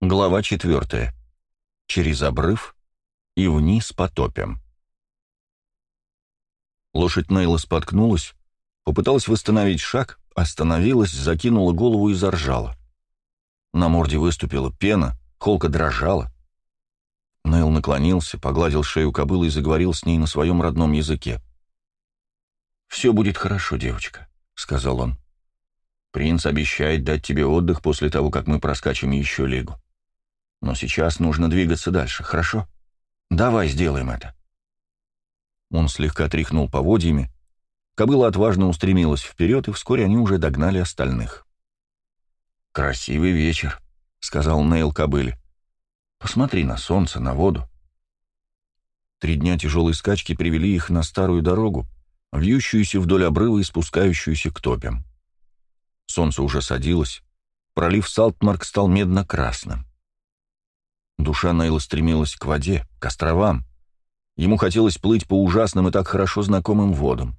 Глава четвертая. Через обрыв и вниз потопим. Лошадь Нейла споткнулась, попыталась восстановить шаг, остановилась, закинула голову и заржала. На морде выступила пена, холка дрожала. Нейл наклонился, погладил шею кобылы и заговорил с ней на своем родном языке. «Все будет хорошо, девочка», — сказал он. «Принц обещает дать тебе отдых после того, как мы проскачем еще лигу. Но сейчас нужно двигаться дальше, хорошо? Давай сделаем это. Он слегка тряхнул поводьями. Кобыла отважно устремилась вперед, и вскоре они уже догнали остальных. «Красивый вечер», — сказал Нейл кобыле. «Посмотри на солнце, на воду». Три дня тяжелой скачки привели их на старую дорогу, вьющуюся вдоль обрыва и спускающуюся к топям. Солнце уже садилось, пролив Салтмарк стал медно-красным. Душа Нейла стремилась к воде, к островам. Ему хотелось плыть по ужасным и так хорошо знакомым водам.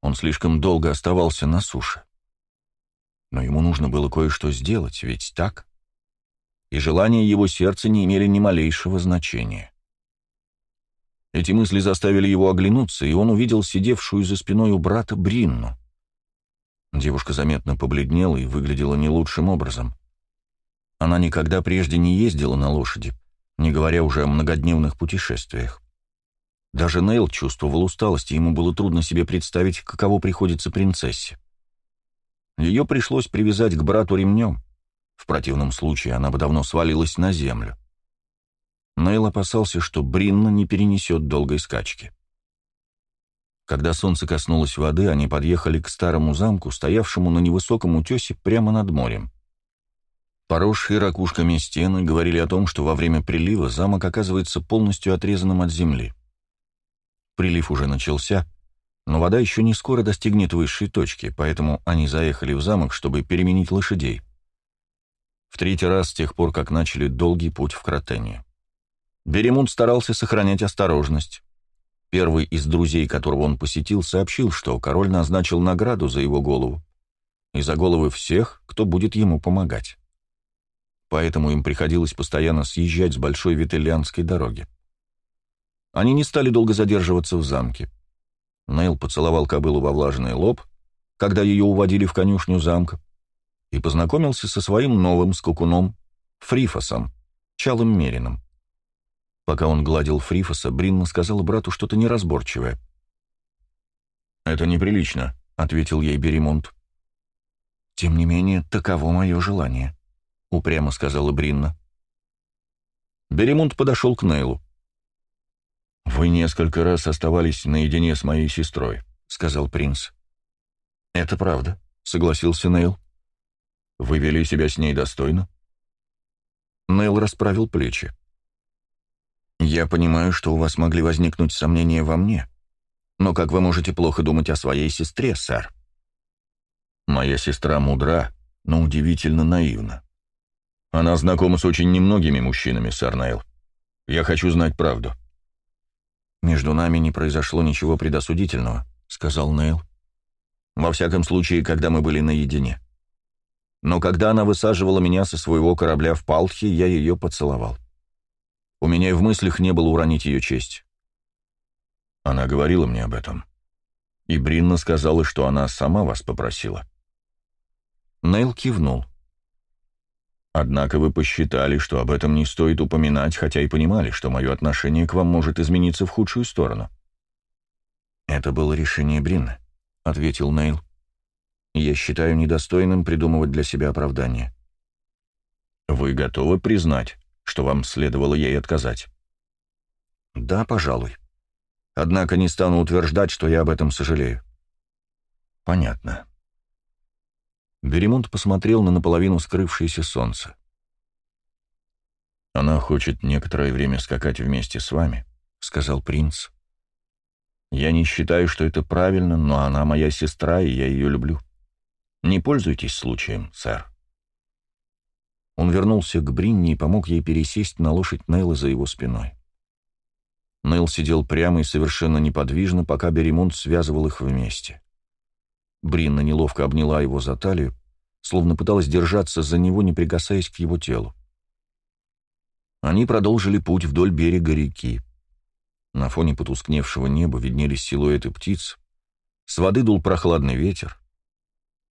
Он слишком долго оставался на суше. Но ему нужно было кое-что сделать, ведь так? И желания его сердца не имели ни малейшего значения. Эти мысли заставили его оглянуться, и он увидел сидевшую за спиной у брата Бринну. Девушка заметно побледнела и выглядела не лучшим образом. Она никогда прежде не ездила на лошади, не говоря уже о многодневных путешествиях. Даже Нейл чувствовал усталость, и ему было трудно себе представить, каково приходится принцессе. Ее пришлось привязать к брату ремнем. В противном случае она бы давно свалилась на землю. Нейл опасался, что Бринна не перенесет долгой скачки. Когда солнце коснулось воды, они подъехали к старому замку, стоявшему на невысоком утесе прямо над морем. Поросшие ракушками стены говорили о том, что во время прилива замок оказывается полностью отрезанным от земли. Прилив уже начался, но вода еще не скоро достигнет высшей точки, поэтому они заехали в замок, чтобы переменить лошадей. В третий раз с тех пор, как начали долгий путь в Кротене. Беремунд старался сохранять осторожность. Первый из друзей, которого он посетил, сообщил, что король назначил награду за его голову и за головы всех, кто будет ему помогать поэтому им приходилось постоянно съезжать с большой витальянской дороги. Они не стали долго задерживаться в замке. Нейл поцеловал кобылу во влажный лоб, когда ее уводили в конюшню замка, и познакомился со своим новым скакуном, Фрифосом, Чалым Мерином. Пока он гладил Фрифоса, Бринна сказала брату что-то неразборчивое. «Это неприлично», — ответил ей Беремонт. «Тем не менее, таково мое желание», — упрямо сказала Бринна. Беремунд подошел к Нейлу. «Вы несколько раз оставались наедине с моей сестрой», — сказал принц. «Это правда», — согласился Нейл. «Вы вели себя с ней достойно?» Нейл расправил плечи. «Я понимаю, что у вас могли возникнуть сомнения во мне, но как вы можете плохо думать о своей сестре, сэр?» «Моя сестра мудра, но удивительно наивна. Она знакома с очень немногими мужчинами, сэр Нейл. Я хочу знать правду». «Между нами не произошло ничего предосудительного», — сказал Нейл. «Во всяком случае, когда мы были наедине. Но когда она высаживала меня со своего корабля в Палтхе, я ее поцеловал. У меня и в мыслях не было уронить ее честь». Она говорила мне об этом. И Бринна сказала, что она сама вас попросила. Нейл кивнул. Однако вы посчитали, что об этом не стоит упоминать, хотя и понимали, что мое отношение к вам может измениться в худшую сторону. «Это было решение Бринна», — ответил Нейл. «Я считаю недостойным придумывать для себя оправдание». «Вы готовы признать, что вам следовало ей отказать?» «Да, пожалуй. Однако не стану утверждать, что я об этом сожалею». «Понятно. Беремонт посмотрел на наполовину скрывшееся солнце. «Она хочет некоторое время скакать вместе с вами», — сказал принц. «Я не считаю, что это правильно, но она моя сестра, и я ее люблю. Не пользуйтесь случаем, сэр». Он вернулся к Бринне и помог ей пересесть на лошадь Нейла за его спиной. Нейл сидел прямо и совершенно неподвижно, пока Беремонт связывал их вместе. Бринна неловко обняла его за талию, словно пыталась держаться за него, не прикасаясь к его телу. Они продолжили путь вдоль берега реки. На фоне потускневшего неба виднелись силуэты птиц. С воды дул прохладный ветер.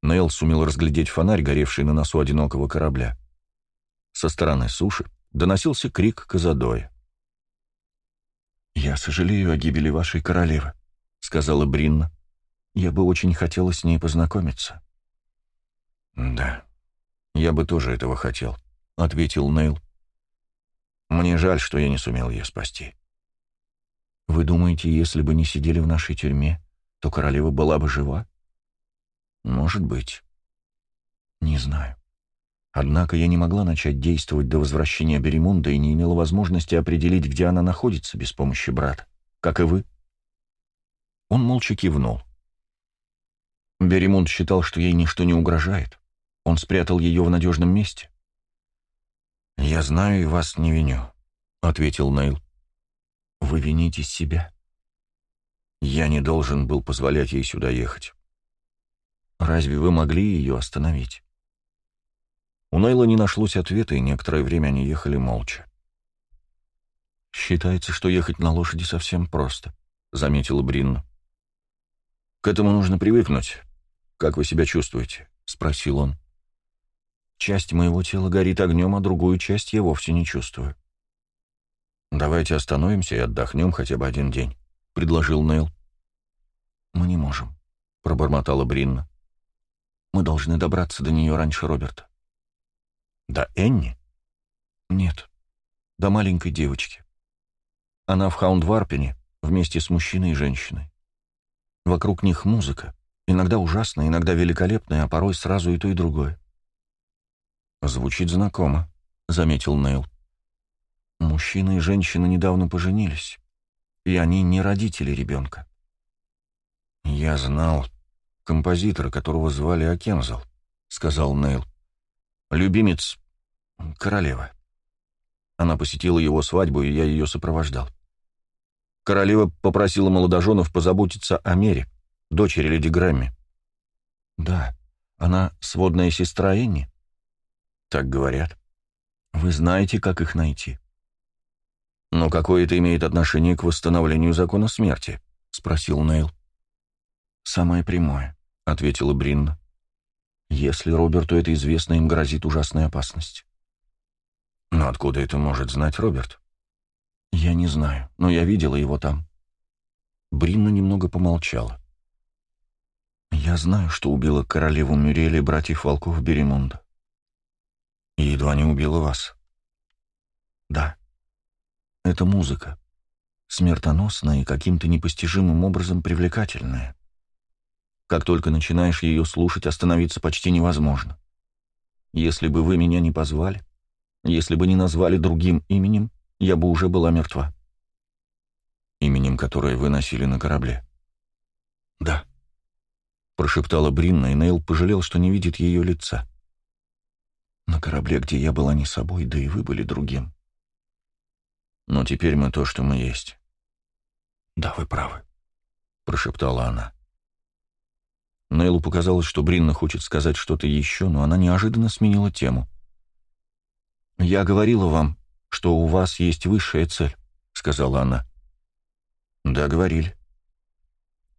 Нейл сумел разглядеть фонарь, горевший на носу одинокого корабля. Со стороны суши доносился крик Казадоя. «Я сожалею о гибели вашей королевы», — сказала Бринна. «Я бы очень хотела с ней познакомиться». «Да, я бы тоже этого хотел», — ответил Нейл. «Мне жаль, что я не сумел ее спасти». «Вы думаете, если бы не сидели в нашей тюрьме, то королева была бы жива?» «Может быть». «Не знаю. Однако я не могла начать действовать до возвращения Беремунда и не имела возможности определить, где она находится без помощи брата. Как и вы». Он молча кивнул. Беремунд считал, что ей ничто не угрожает. Он спрятал ее в надежном месте. «Я знаю и вас не виню», — ответил Нейл. «Вы вините себя». «Я не должен был позволять ей сюда ехать». «Разве вы могли ее остановить?» У Нейла не нашлось ответа, и некоторое время они ехали молча. «Считается, что ехать на лошади совсем просто», — заметила Бринна. «К этому нужно привыкнуть. Как вы себя чувствуете?» — спросил он. «Часть моего тела горит огнем, а другую часть я вовсе не чувствую». «Давайте остановимся и отдохнем хотя бы один день», — предложил Нейл. «Мы не можем», — пробормотала Бринна. «Мы должны добраться до нее раньше Роберта». «До Энни?» «Нет, до маленькой девочки. Она в Хаундварпене вместе с мужчиной и женщиной. Вокруг них музыка, иногда ужасная, иногда великолепная, а порой сразу и то, и другое. «Звучит знакомо», — заметил Нейл. «Мужчина и женщина недавно поженились, и они не родители ребенка». «Я знал композитора, которого звали Акензал», — сказал Нейл. «Любимец королевы. Она посетила его свадьбу, и я ее сопровождал. Королева попросила молодоженов позаботиться о Мере, дочери леди Грэмми». «Да, она сводная сестра Энни?» Так говорят. Вы знаете, как их найти. Но какое это имеет отношение к восстановлению закона смерти? Спросил Нейл. Самое прямое, ответила Бринна. Если Роберту это известно, им грозит ужасная опасность. Но откуда это может знать Роберт? Я не знаю, но я видела его там. Бринна немного помолчала. Я знаю, что убила королеву Мюрели и братьев волков Беремунда. И едва не убила вас. Да. Это музыка. Смертоносная и каким-то непостижимым образом привлекательная. Как только начинаешь ее слушать, остановиться почти невозможно. Если бы вы меня не позвали, если бы не назвали другим именем, я бы уже была мертва. Именем, которое вы носили на корабле? Да. Прошептала Бринна, и Нейл пожалел, что не видит ее лица. На корабле, где я была не собой, да и вы были другим. Но теперь мы то, что мы есть. Да, вы правы, прошептала она. Нейлу показалось, что Бринна хочет сказать что-то еще, но она неожиданно сменила тему. «Я говорила вам, что у вас есть высшая цель», — сказала она. «Да, говорили».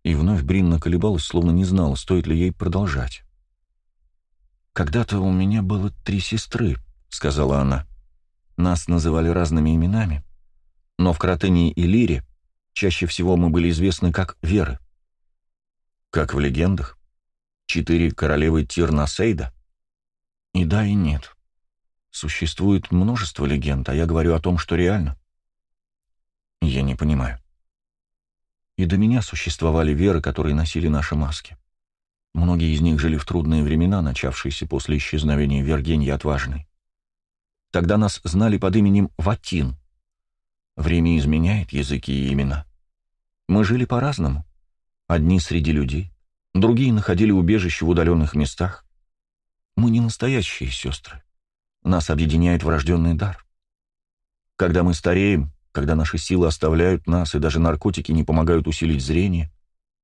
И вновь Бринна колебалась, словно не знала, стоит ли ей продолжать. «Когда-то у меня было три сестры», — сказала она. «Нас называли разными именами, но в Кротении и Лире чаще всего мы были известны как Веры». «Как в легендах? Четыре королевы Тирнасейда?» «И да, и нет. Существует множество легенд, а я говорю о том, что реально». «Я не понимаю». «И до меня существовали веры, которые носили наши маски. Многие из них жили в трудные времена, начавшиеся после исчезновения Вергении Отважной. Тогда нас знали под именем Ватин. Время изменяет языки и имена. Мы жили по-разному. Одни среди людей, другие находили убежище в удаленных местах. Мы не настоящие сестры. Нас объединяет врожденный дар. Когда мы стареем, когда наши силы оставляют нас, и даже наркотики не помогают усилить зрение,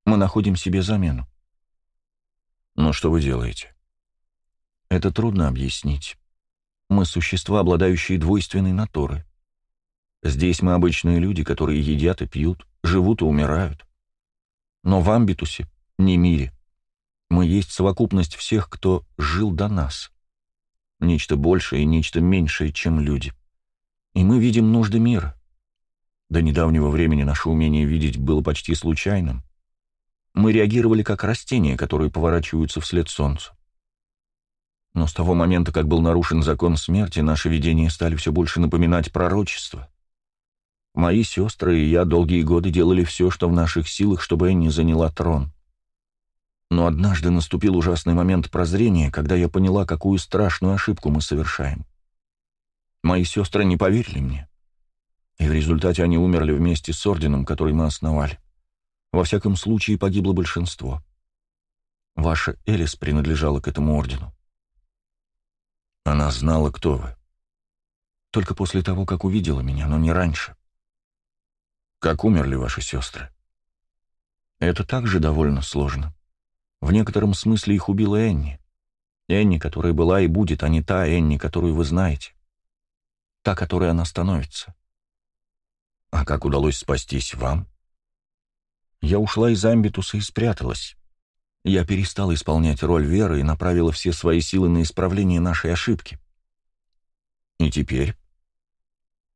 мы находим себе замену. Но что вы делаете? Это трудно объяснить. Мы существа, обладающие двойственной натурой. Здесь мы обычные люди, которые едят и пьют, живут и умирают. Но в Амбитусе, не мире, мы есть совокупность всех, кто жил до нас. Нечто большее и нечто меньшее, чем люди. И мы видим нужды мира. До недавнего времени наше умение видеть было почти случайным. Мы реагировали как растения, которые поворачиваются вслед солнцу. Но с того момента, как был нарушен закон смерти, наши видения стали все больше напоминать пророчество. Мои сестры и я долгие годы делали все, что в наших силах, чтобы Энни заняла трон. Но однажды наступил ужасный момент прозрения, когда я поняла, какую страшную ошибку мы совершаем. Мои сестры не поверили мне. И в результате они умерли вместе с орденом, который мы основали. Во всяком случае, погибло большинство. Ваша Элис принадлежала к этому ордену. Она знала, кто вы. Только после того, как увидела меня, но не раньше. Как умерли ваши сестры? Это также довольно сложно. В некотором смысле их убила Энни. Энни, которая была и будет, а не та Энни, которую вы знаете. Та, которой она становится. А как удалось спастись вам? Я ушла из Амбитуса и спряталась. Я перестала исполнять роль Веры и направила все свои силы на исправление нашей ошибки. И теперь,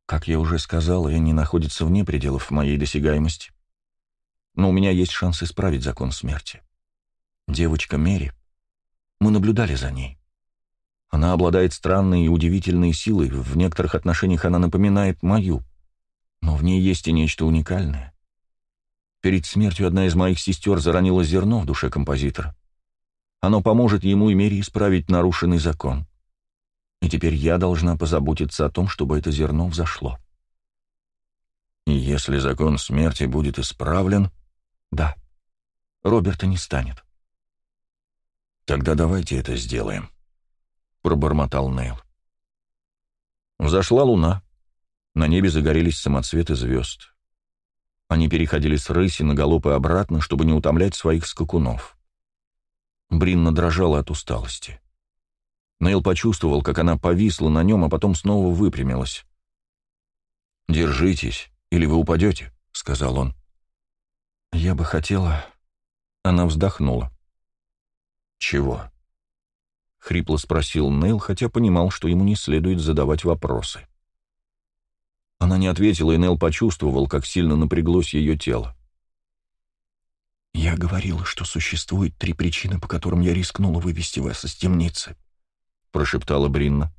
как я уже сказала, Энни находится вне пределов моей досягаемости. Но у меня есть шанс исправить закон смерти. Девочка Мери. Мы наблюдали за ней. Она обладает странной и удивительной силой, в некоторых отношениях она напоминает мою, но в ней есть и нечто уникальное. Перед смертью одна из моих сестер заронила зерно в душе композитора. Оно поможет ему и Мере исправить нарушенный закон. И теперь я должна позаботиться о том, чтобы это зерно взошло. И если закон смерти будет исправлен... Да, Роберта не станет. «Тогда давайте это сделаем», — пробормотал Нейл. Взошла луна. На небе загорелись самоцветы звезд. Они переходили с рыси на галоп и обратно, чтобы не утомлять своих скакунов. Бринна дрожала от усталости. Нейл почувствовал, как она повисла на нем, а потом снова выпрямилась. «Держитесь, или вы упадете», — сказал он. «Я бы хотела...» Она вздохнула. «Чего?» — хрипло спросил Нейл, хотя понимал, что ему не следует задавать вопросы. Она не ответила, и Нейл почувствовал, как сильно напряглось ее тело. «Я говорила, что существует три причины, по которым я рискнула вывести вас из темницы», — прошептала Бринна.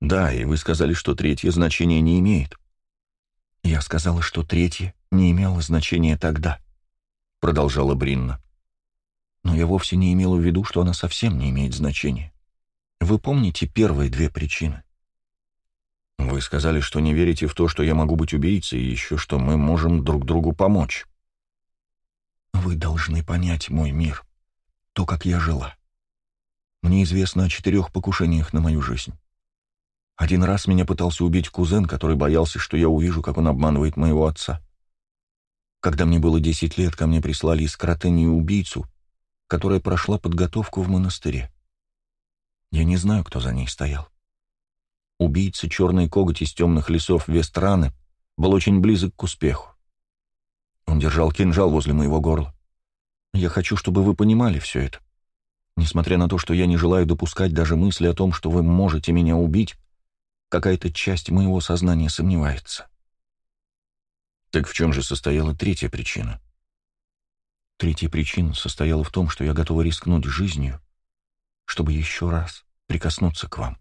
«Да, и вы сказали, что третье значение не имеет». «Я сказала, что третье не имело значения тогда», — продолжала Бринна но я вовсе не имела в виду, что она совсем не имеет значения. Вы помните первые две причины? Вы сказали, что не верите в то, что я могу быть убийцей, и еще что мы можем друг другу помочь. Вы должны понять мой мир, то, как я жила. Мне известно о четырех покушениях на мою жизнь. Один раз меня пытался убить кузен, который боялся, что я увижу, как он обманывает моего отца. Когда мне было десять лет, ко мне прислали из Кротении убийцу, которая прошла подготовку в монастыре. Я не знаю, кто за ней стоял. Убийца черный коготь из темных лесов Вестраны был очень близок к успеху. Он держал кинжал возле моего горла. Я хочу, чтобы вы понимали все это. Несмотря на то, что я не желаю допускать даже мысли о том, что вы можете меня убить, какая-то часть моего сознания сомневается. Так в чем же состояла третья причина? Третья причина состояла в том, что я готова рискнуть жизнью, чтобы еще раз прикоснуться к вам.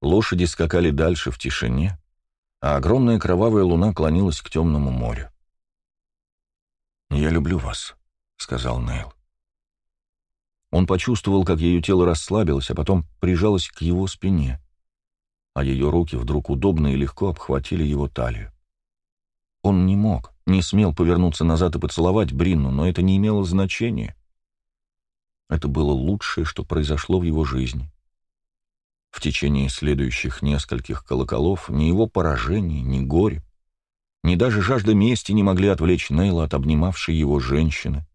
Лошади скакали дальше в тишине, а огромная кровавая луна клонилась к темному морю. «Я люблю вас», — сказал Нейл. Он почувствовал, как ее тело расслабилось, а потом прижалось к его спине, а ее руки вдруг удобно и легко обхватили его талию. Он не мог, не смел повернуться назад и поцеловать Бринну, но это не имело значения. Это было лучшее, что произошло в его жизни. В течение следующих нескольких колоколов ни его поражение, ни горе, ни даже жажда мести не могли отвлечь Нейла от обнимавшей его женщины,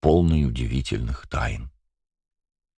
полной удивительных тайн.